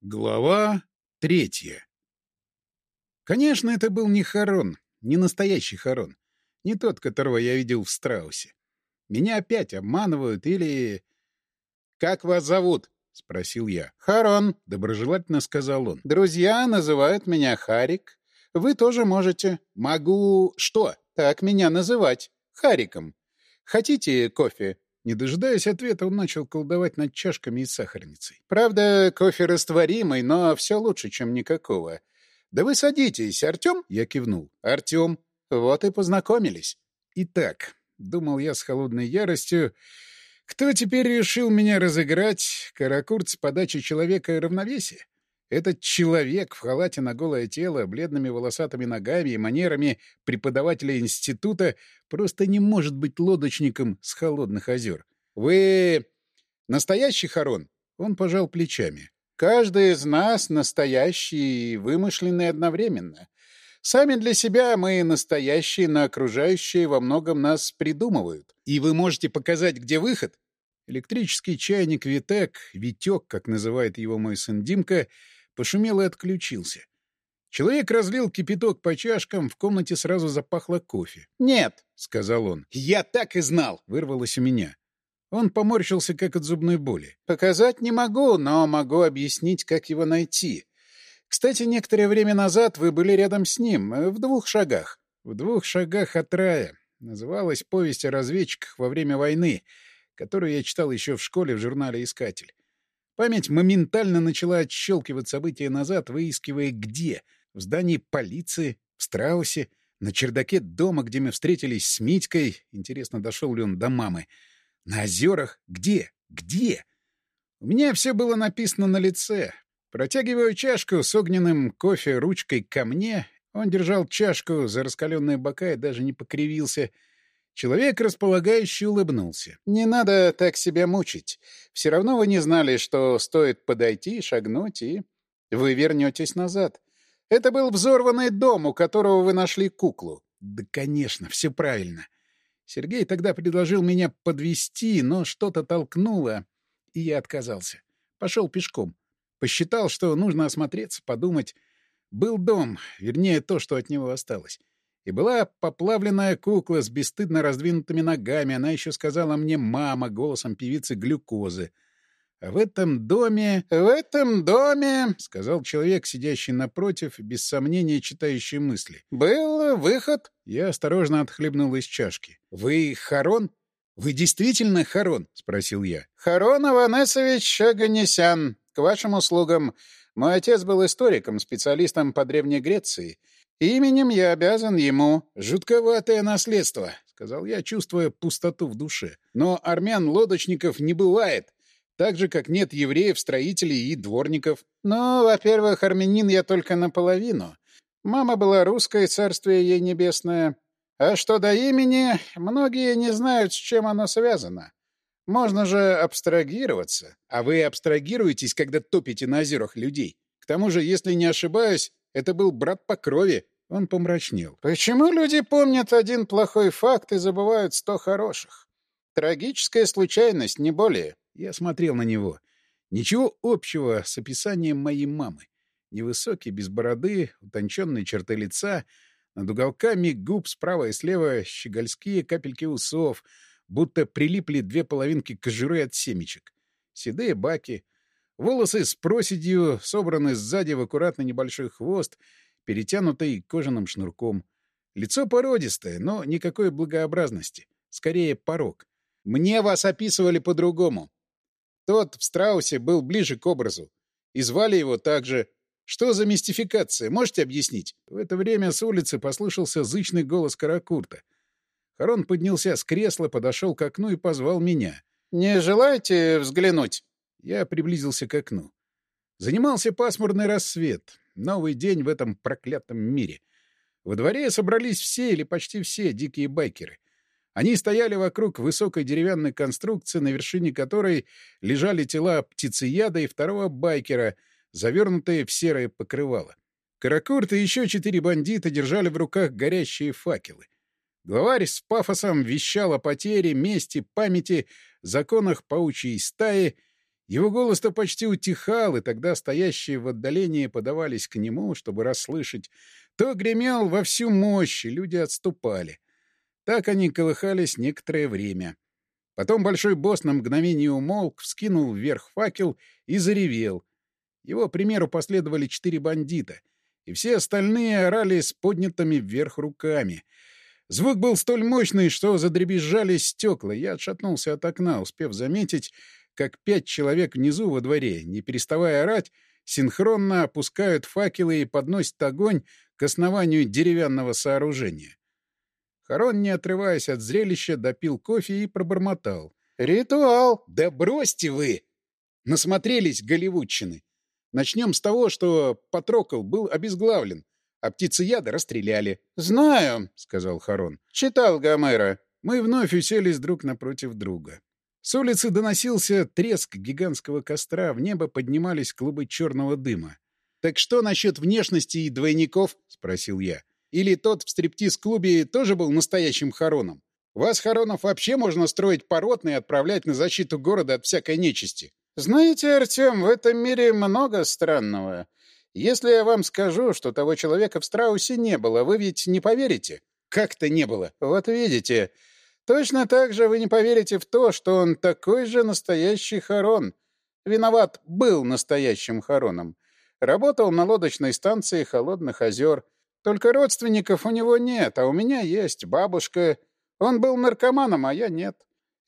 Глава третья. Конечно, это был не Харон, не настоящий Харон, не тот, которого я видел в страусе. Меня опять обманывают или... «Как вас зовут?» — спросил я. «Харон», — доброжелательно сказал он. «Друзья называют меня Харик. Вы тоже можете. Могу... что? Так меня называть. Хариком. Хотите кофе?» Не дожидаясь ответа, он начал колдовать над чашками и сахарницей. «Правда, кофе растворимый, но все лучше, чем никакого. Да вы садитесь, Артем?» Я кивнул. «Артем. Вот и познакомились». Итак, думал я с холодной яростью, кто теперь решил меня разыграть? Каракурт с подачи человека и равновесия? Этот человек в халате на голое тело, бледными волосатыми ногами и манерами преподавателя института просто не может быть лодочником с холодных озер. «Вы настоящий Харон?» Он пожал плечами. «Каждый из нас настоящий и вымышленный одновременно. Сами для себя мы настоящие, но окружающие во многом нас придумывают. И вы можете показать, где выход?» Электрический чайник Витек, Витек, как называет его мой сын Димка, пошумел и отключился. Человек разлил кипяток по чашкам, в комнате сразу запахло кофе. «Нет», — сказал он. «Я так и знал», — вырвалось у меня. Он поморщился, как от зубной боли. «Показать не могу, но могу объяснить, как его найти. Кстати, некоторое время назад вы были рядом с ним, э, в двух шагах». «В двух шагах от рая». Называлась повесть о разведчиках во время войны, которую я читал еще в школе в журнале «Искатель». Память моментально начала отщелкивать события назад, выискивая где. В здании полиции, в Страусе, на чердаке дома, где мы встретились с Митькой. Интересно, дошел ли он до мамы. На озерах. Где? Где? У меня все было написано на лице. Протягиваю чашку с огненным кофе ручкой ко мне. Он держал чашку за раскаленные бока и даже не покривился — Человек, располагающий, улыбнулся. «Не надо так себя мучить. Все равно вы не знали, что стоит подойти, шагнуть, и вы вернетесь назад. Это был взорванный дом, у которого вы нашли куклу». «Да, конечно, все правильно. Сергей тогда предложил меня подвести, но что-то толкнуло, и я отказался. Пошел пешком. Посчитал, что нужно осмотреться, подумать. Был дом, вернее, то, что от него осталось. И была поплавленная кукла с бесстыдно раздвинутыми ногами. Она еще сказала мне «мама» голосом певицы глюкозы. А в этом доме... — В этом доме, — сказал человек, сидящий напротив, без сомнения читающий мысли. — Был выход. Я осторожно отхлебнул из чашки. — Вы Харон? Вы действительно Харон? — спросил я. — Харон Аванесович Шаганесян. К вашим услугам. Мой отец был историком, специалистом по Древней Греции. Именем я обязан ему. Жутковатое наследство, — сказал я, чувствуя пустоту в душе. Но армян-лодочников не бывает. Так же, как нет евреев-строителей и дворников. Ну, во-первых, армянин я только наполовину. Мама была русская, царствие ей небесное. А что до имени, многие не знают, с чем оно связано. Можно же абстрагироваться. А вы абстрагируетесь, когда топите на озерах людей. К тому же, если не ошибаюсь, это был брат по крови. Он помрачнел. Почему люди помнят один плохой факт и забывают сто хороших? Трагическая случайность, не более. Я смотрел на него. Ничего общего с описанием моей мамы. Невысокий, без бороды, утонченные черты лица, над уголками губ справа и слева щегольские капельки усов, будто прилипли две половинки кожуры от семечек. Седые баки — Волосы с проседью собраны сзади в аккуратный небольшой хвост, перетянутый кожаным шнурком. Лицо породистое, но никакой благообразности. Скорее, порог. Мне вас описывали по-другому. Тот в страусе был ближе к образу. И звали его так же. Что за мистификация? Можете объяснить? В это время с улицы послышался зычный голос Каракурта. Харон поднялся с кресла, подошел к окну и позвал меня. «Не желаете взглянуть?» Я приблизился к окну. Занимался пасмурный рассвет. Новый день в этом проклятом мире. Во дворе собрались все или почти все дикие байкеры. Они стояли вокруг высокой деревянной конструкции, на вершине которой лежали тела птицеяда и второго байкера, завернутые в серое покрывало. Каракурт и еще четыре бандита держали в руках горящие факелы. Главарь с пафосом вещал о потере, мести, памяти, законах паучьей стаи — Его голос-то почти утихал, и тогда стоящие в отдалении подавались к нему, чтобы расслышать. То гремел во всю мощь, и люди отступали. Так они колыхались некоторое время. Потом большой босс на мгновение умолк, вскинул вверх факел и заревел. Его примеру последовали четыре бандита, и все остальные орали с поднятыми вверх руками. Звук был столь мощный, что задребезжали стекла. Я отшатнулся от окна, успев заметить, как пять человек внизу во дворе, не переставая орать, синхронно опускают факелы и подносят огонь к основанию деревянного сооружения. Харон, не отрываясь от зрелища, допил кофе и пробормотал. «Ритуал!» «Да бросьте вы!» Насмотрелись голливудчины. Начнем с того, что Патрокол был обезглавлен, а птицеяда расстреляли. «Знаю», — сказал Харон. «Читал Гомера». Мы вновь уселись друг напротив друга. С улицы доносился треск гигантского костра, в небо поднимались клубы черного дыма. «Так что насчет внешности и двойников?» — спросил я. «Или тот в стриптиз-клубе тоже был настоящим хороном? Вас, хоронов, вообще можно строить поротно и отправлять на защиту города от всякой нечисти». «Знаете, Артем, в этом мире много странного. Если я вам скажу, что того человека в страусе не было, вы ведь не поверите?» «Как-то не было». «Вот видите, Точно так же вы не поверите в то, что он такой же настоящий Харон. Виноват был настоящим Хароном. Работал на лодочной станции Холодных озер. Только родственников у него нет, а у меня есть бабушка. Он был наркоманом, а я нет.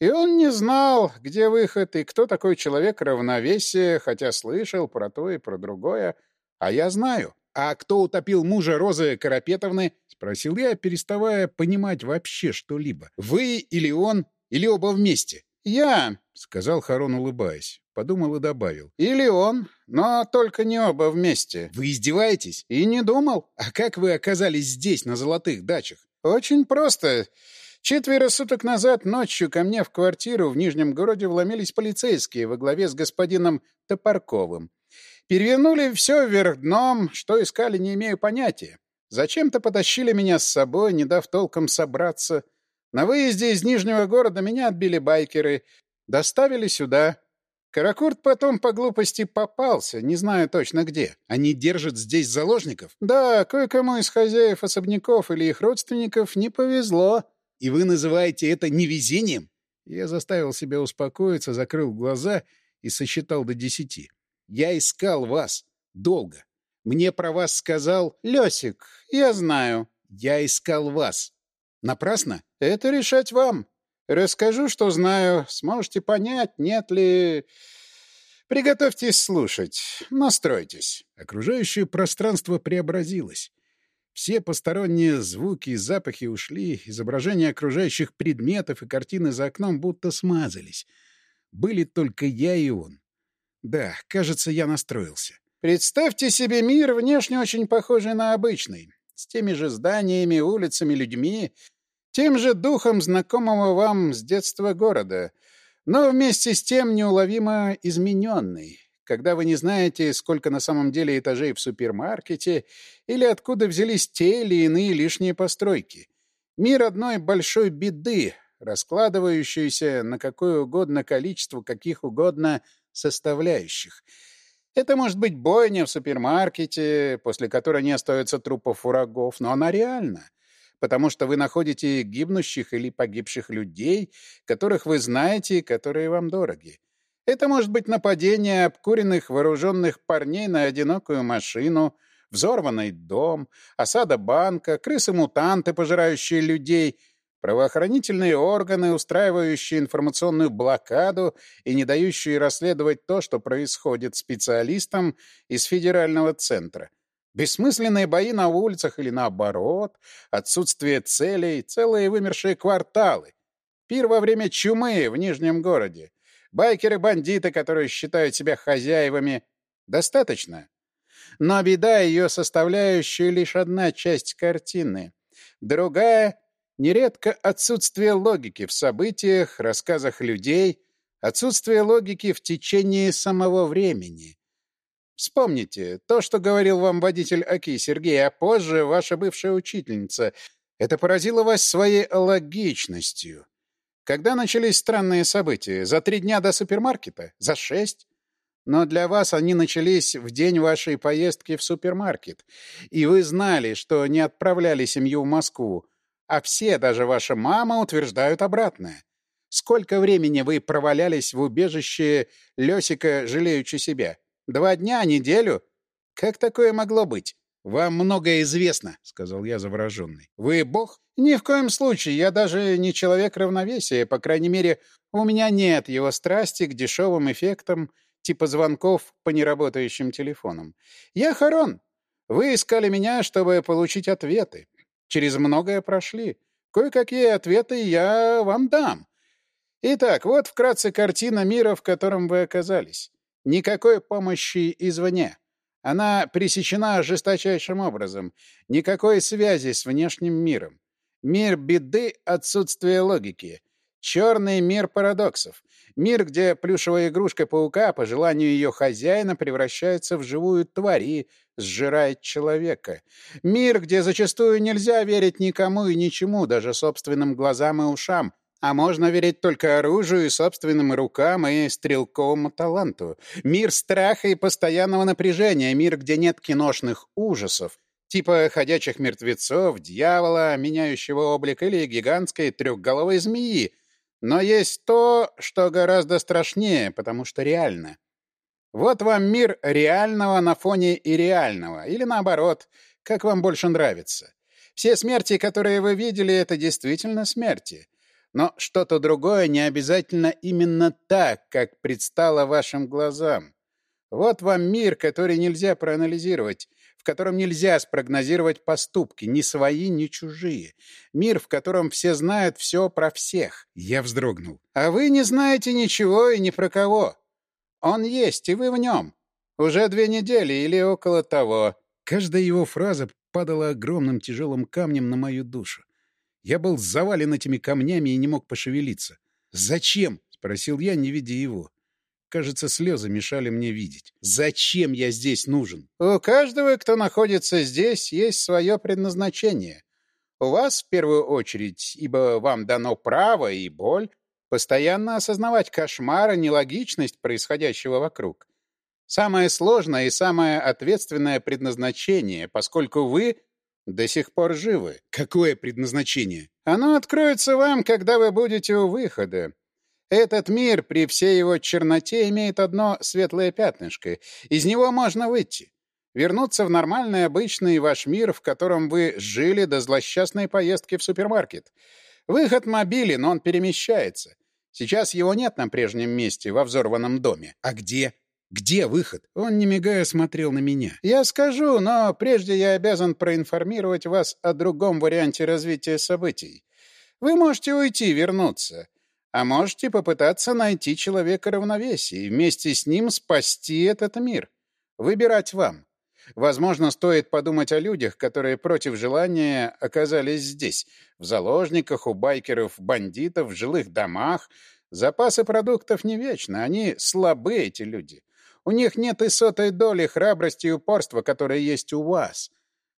И он не знал, где выход и кто такой человек равновесия, хотя слышал про то и про другое. А я знаю. «А кто утопил мужа Розы Карапетовны?» — спросил я, переставая понимать вообще что-либо. «Вы или он, или оба вместе?» «Я», — сказал Харон, улыбаясь. Подумал и добавил. «Или он, но только не оба вместе». «Вы издеваетесь?» «И не думал». «А как вы оказались здесь, на золотых дачах?» «Очень просто. Четверо суток назад ночью ко мне в квартиру в Нижнем городе вломились полицейские во главе с господином Топорковым. Перевернули все вверх дном, что искали, не имею понятия. Зачем-то потащили меня с собой, не дав толком собраться. На выезде из Нижнего города меня отбили байкеры, доставили сюда. Каракурт потом по глупости попался, не знаю точно где. Они держат здесь заложников? Да, кое-кому из хозяев особняков или их родственников не повезло. И вы называете это невезением? Я заставил себя успокоиться, закрыл глаза и сосчитал до десяти. Я искал вас. Долго. Мне про вас сказал... Лёсик, я знаю. Я искал вас. Напрасно? Это решать вам. Расскажу, что знаю. Сможете понять, нет ли... Приготовьтесь слушать. Настройтесь. Окружающее пространство преобразилось. Все посторонние звуки и запахи ушли, изображения окружающих предметов и картины за окном будто смазались. Были только я и он. Да, кажется, я настроился. Представьте себе мир, внешне очень похожий на обычный, с теми же зданиями, улицами, людьми, тем же духом знакомого вам с детства города, но вместе с тем неуловимо измененный, когда вы не знаете, сколько на самом деле этажей в супермаркете или откуда взялись те или иные лишние постройки. Мир одной большой беды, раскладывающийся на какое угодно количество каких угодно составляющих. Это может быть бойня в супермаркете, после которой не остается трупов врагов, но она реальна, потому что вы находите гибнущих или погибших людей, которых вы знаете и которые вам дороги. Это может быть нападение обкуренных вооруженных парней на одинокую машину, взорванный дом, осада банка, крысы-мутанты, пожирающие людей — Правоохранительные органы, устраивающие информационную блокаду и не дающие расследовать то, что происходит специалистам из федерального центра. Бессмысленные бои на улицах или наоборот, отсутствие целей, целые вымершие кварталы. Пир во время чумы в Нижнем городе. Байкеры-бандиты, которые считают себя хозяевами. Достаточно. Но беда ее составляющая лишь одна часть картины. Другая Нередко отсутствие логики в событиях, рассказах людей, отсутствие логики в течение самого времени. Вспомните то, что говорил вам водитель Аки Сергей, а позже ваша бывшая учительница. Это поразило вас своей логичностью. Когда начались странные события? За три дня до супермаркета? За шесть? Но для вас они начались в день вашей поездки в супермаркет. И вы знали, что не отправляли семью в Москву. А все, даже ваша мама, утверждают обратное. Сколько времени вы провалялись в убежище Лёсика, жалеючи себя? Два дня, неделю? Как такое могло быть? «Вам многое известно», — сказал я завороженный. «Вы бог?» «Ни в коем случае. Я даже не человек равновесия. По крайней мере, у меня нет его страсти к дешевым эффектам, типа звонков по неработающим телефонам. Я Харон. Вы искали меня, чтобы получить ответы. Через многое прошли. Кое-какие ответы я вам дам. Итак, вот вкратце картина мира, в котором вы оказались. Никакой помощи извне. Она пресечена жесточайшим образом. Никакой связи с внешним миром. Мир беды — отсутствие логики. Черный мир парадоксов. Мир, где плюшевая игрушка паука, по желанию ее хозяина, превращается в живую тварь и сжирает человека. Мир, где зачастую нельзя верить никому и ничему, даже собственным глазам и ушам, а можно верить только оружию и собственным рукам и стрелковому таланту. Мир страха и постоянного напряжения, мир, где нет киношных ужасов, типа ходячих мертвецов, дьявола, меняющего облик или гигантской трехголовой змеи. Но есть то, что гораздо страшнее, потому что реально. Вот вам мир реального на фоне ирреального, или наоборот, как вам больше нравится. Все смерти, которые вы видели, это действительно смерти. Но что-то другое не обязательно именно так, как предстало вашим глазам. Вот вам мир, который нельзя проанализировать, в котором нельзя спрогнозировать поступки, ни свои, ни чужие. Мир, в котором все знают все про всех. Я вздрогнул. А вы не знаете ничего и ни про кого. Он есть, и вы в нем. Уже две недели или около того. Каждая его фраза падала огромным тяжелым камнем на мою душу. Я был завален этими камнями и не мог пошевелиться. «Зачем?» — спросил я, не видя его. Кажется, слезы мешали мне видеть. «Зачем я здесь нужен?» «У каждого, кто находится здесь, есть свое предназначение. У вас, в первую очередь, ибо вам дано право и боль, постоянно осознавать кошмар и нелогичность происходящего вокруг. Самое сложное и самое ответственное предназначение, поскольку вы до сих пор живы. Какое предназначение? Оно откроется вам, когда вы будете у выхода. Этот мир при всей его черноте имеет одно светлое пятнышко. Из него можно выйти. Вернуться в нормальный, обычный ваш мир, в котором вы жили до злосчастной поездки в супермаркет. Выход мобилен, он перемещается. Сейчас его нет на прежнем месте, во взорванном доме. А где? Где выход? Он, не мигая, смотрел на меня. Я скажу, но прежде я обязан проинформировать вас о другом варианте развития событий. Вы можете уйти, вернуться. А можете попытаться найти человека равновесия и вместе с ним спасти этот мир. Выбирать вам. Возможно, стоит подумать о людях, которые против желания оказались здесь. В заложниках, у байкеров, бандитов, в жилых домах. Запасы продуктов не вечны. Они слабы, эти люди. У них нет и сотой доли храбрости и упорства, которые есть у вас.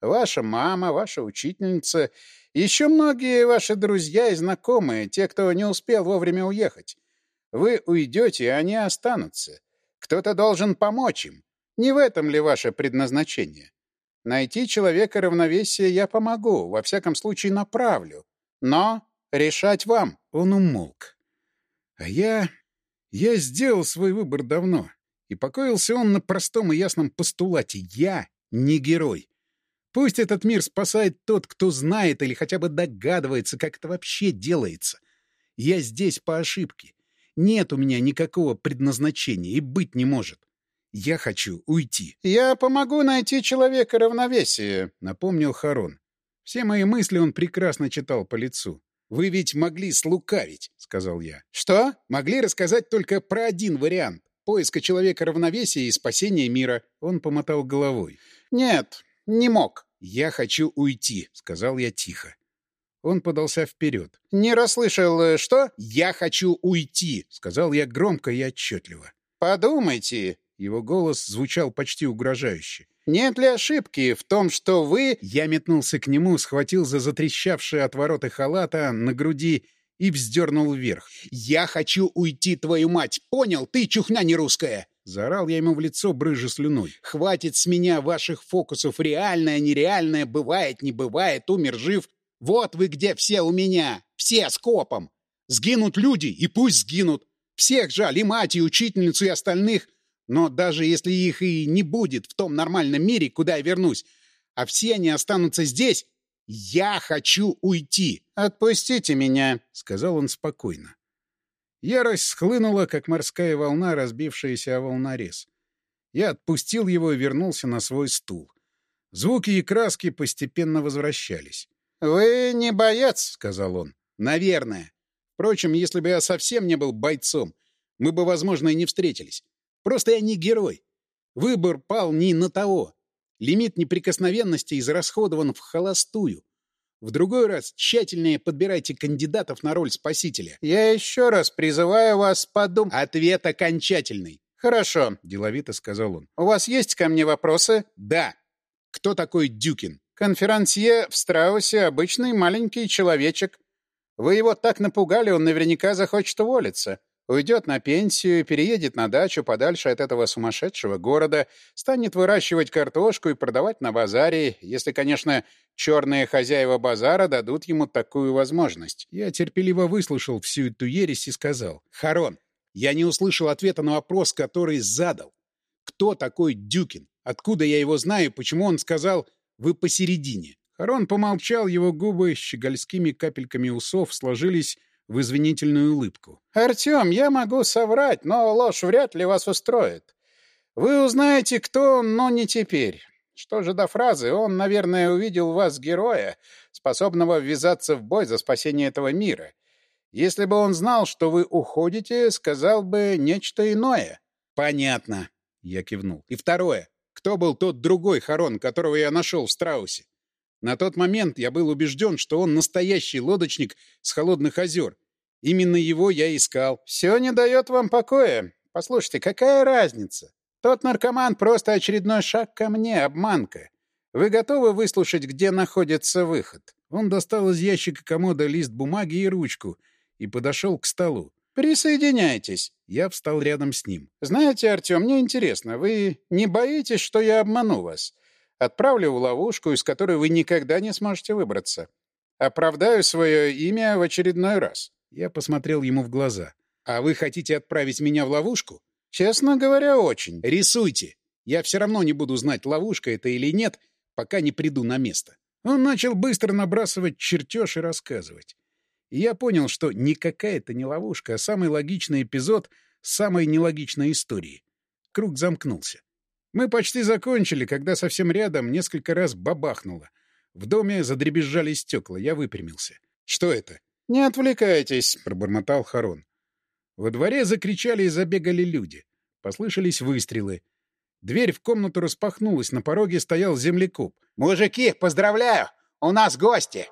Ваша мама, ваша учительница, еще многие ваши друзья и знакомые, те, кто не успел вовремя уехать. Вы уйдете, и они останутся. Кто-то должен помочь им. Не в этом ли ваше предназначение? Найти человека равновесия я помогу, во всяком случае направлю. Но решать вам. Он умолк. А я... Я сделал свой выбор давно. И покоился он на простом и ясном постулате «Я не герой». Пусть этот мир спасает тот, кто знает или хотя бы догадывается, как это вообще делается. Я здесь по ошибке. Нет у меня никакого предназначения и быть не может. Я хочу уйти. — Я помогу найти человека равновесия, — напомнил Харон. Все мои мысли он прекрасно читал по лицу. «Вы ведь могли слукавить», — сказал я. «Что?» «Могли рассказать только про один вариант поиска человека равновесия и спасения мира. Он помотал головой. «Нет, не мог». «Я хочу уйти», — сказал я тихо. Он подался вперед. «Не расслышал, э, что?» «Я хочу уйти», — сказал я громко и отчетливо. «Подумайте». Его голос звучал почти угрожающе. «Нет ли ошибки в том, что вы...» Я метнулся к нему, схватил за затрещавшие отвороты халата на груди и вздернул вверх. «Я хочу уйти, твою мать! Понял? Ты чухня не русская!» Заорал я ему в лицо, брыжа слюной. «Хватит с меня ваших фокусов! Реальное, нереальное, бывает, не бывает, умер, жив! Вот вы где все у меня! Все с копом! Сгинут люди, и пусть сгинут! Всех жаль, и мать, и учительницу, и остальных! Но даже если их и не будет в том нормальном мире, куда я вернусь, а все они останутся здесь, я хочу уйти!» «Отпустите меня!» — сказал он спокойно. Ярость схлынула, как морская волна, разбившаяся о волнорез. Я отпустил его и вернулся на свой стул. Звуки и краски постепенно возвращались. «Вы не боец», — сказал он. «Наверное. Впрочем, если бы я совсем не был бойцом, мы бы, возможно, и не встретились. Просто я не герой. Выбор пал не на того. Лимит неприкосновенности израсходован в холостую. В другой раз тщательнее подбирайте кандидатов на роль спасителя. Я еще раз призываю вас подумать. Ответ окончательный. Хорошо, деловито сказал он. У вас есть ко мне вопросы? Да. Кто такой Дюкин? Конферансье в Страусе обычный маленький человечек. Вы его так напугали, он наверняка захочет уволиться. Уйдет на пенсию, переедет на дачу подальше от этого сумасшедшего города, станет выращивать картошку и продавать на базаре, если, конечно, черные хозяева базара дадут ему такую возможность. Я терпеливо выслушал всю эту ересь и сказал. «Харон, я не услышал ответа на вопрос, который задал. Кто такой Дюкин? Откуда я его знаю? Почему он сказал «вы посередине»?» Харон помолчал, его губы с щегольскими капельками усов сложились в извинительную улыбку. «Артем, я могу соврать, но ложь вряд ли вас устроит. Вы узнаете, кто он, но не теперь. Что же до фразы, он, наверное, увидел вас героя, способного ввязаться в бой за спасение этого мира. Если бы он знал, что вы уходите, сказал бы нечто иное». «Понятно», — я кивнул. «И второе. Кто был тот другой Харон, которого я нашел в Страусе? На тот момент я был убежден, что он настоящий лодочник с холодных озер. Именно его я искал. Все не дает вам покоя. Послушайте, какая разница? Тот наркоман просто очередной шаг ко мне, обманка. Вы готовы выслушать, где находится выход? Он достал из ящика комода лист бумаги и ручку и подошел к столу. «Присоединяйтесь». Я встал рядом с ним. «Знаете, Артем, мне интересно, вы не боитесь, что я обману вас? Отправлю в ловушку, из которой вы никогда не сможете выбраться. Оправдаю свое имя в очередной раз. Я посмотрел ему в глаза. «А вы хотите отправить меня в ловушку?» «Честно говоря, очень». «Рисуйте. Я все равно не буду знать, ловушка это или нет, пока не приду на место». Он начал быстро набрасывать чертеж и рассказывать. И я понял, что никакая это не ловушка, а самый логичный эпизод самой нелогичной истории. Круг замкнулся. Мы почти закончили, когда совсем рядом несколько раз бабахнуло. В доме задребезжали стекла. Я выпрямился. «Что это?» «Не отвлекайтесь», — пробормотал Харон. Во дворе закричали и забегали люди. Послышались выстрелы. Дверь в комнату распахнулась, на пороге стоял землекоп. «Мужики, поздравляю! У нас гости!»